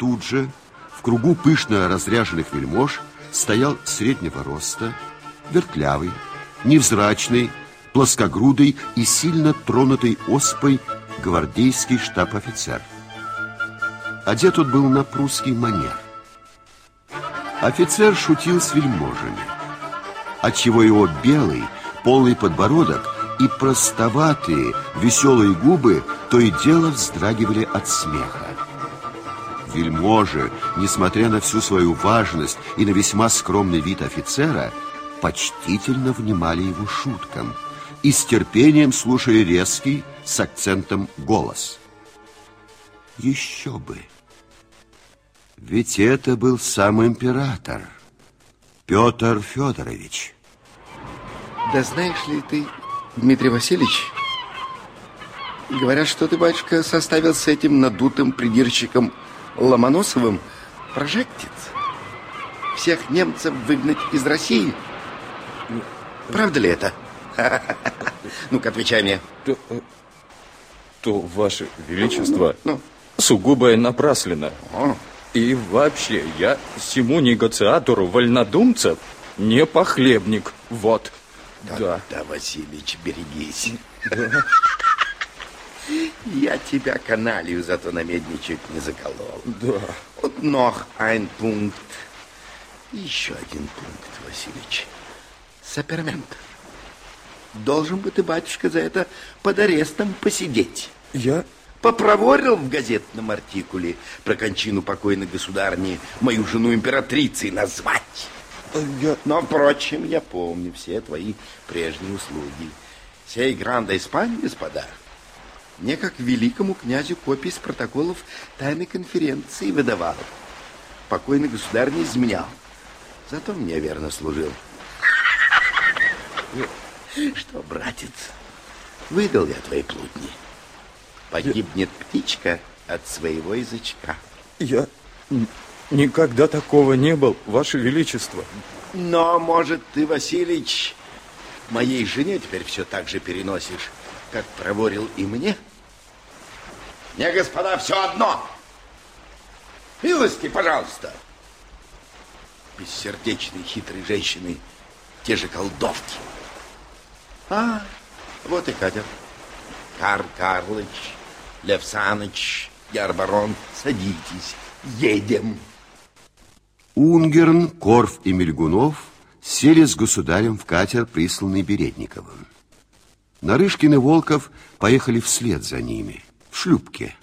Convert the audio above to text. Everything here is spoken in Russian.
Тут же, в кругу пышно разряженных вельмож, стоял среднего роста, вертлявый, невзрачный, плоскогрудый и сильно тронутый оспой гвардейский штаб-офицер. Одет он был на прусский манер. Офицер шутил с вельможами, отчего его белый, полный подбородок и простоватые, веселые губы то и дело вздрагивали от смеха. Вельможи, несмотря на всю свою важность и на весьма скромный вид офицера, почтительно внимали его шуткам и с терпением слушали резкий с акцентом голос. Еще бы! Ведь это был сам император, Петр Федорович. Да знаешь ли ты, Дмитрий Васильевич, говорят, что ты, батюшка, составил с этим надутым придирчиком Ломоносовым прожектит. Всех немцев выгнать из России. Правда ли это? Ну-ка, отвечай мне. То, э, то Ваше Величество, ну? сугубо напраслено. И вообще, я всему негациатору вольнодумцев не похлебник. Вот. Да, да, да Васильевич, берегись. Да. Я тебя каналью зато на медничек не заколол. Да. Вот ног ein пункт. Еще один пункт, Васильевич. Сапермент. Должен бы ты, батюшка, за это под арестом посидеть. Я? Попроворил в газетном артикуле про кончину покойной государни мою жену императрицей назвать. Я... Но, впрочем, я помню все твои прежние услуги. Сей гранда Испании, господа, мне, как великому князю, копии с протоколов тайной конференции выдавал. Покойный государь не изменял. Зато мне верно служил. Что, братец, выдал я твои плутни. Погибнет птичка от своего язычка. Я никогда такого не был, Ваше Величество. Но, может, ты, Василич, моей жене теперь все так же переносишь, как проворил и мне? — мне, господа, все одно. Милости, пожалуйста. Бессердечные, хитрые женщины, те же колдовки. А, вот и Катя. Карл Карлыч, Лев Саныч, Ярбарон, садитесь, едем. Унгерн, Корф и Мельгунов сели с государем в катер, присланный Бередниковым. Нарышкин и Волков поехали вслед за ними – шлюпке.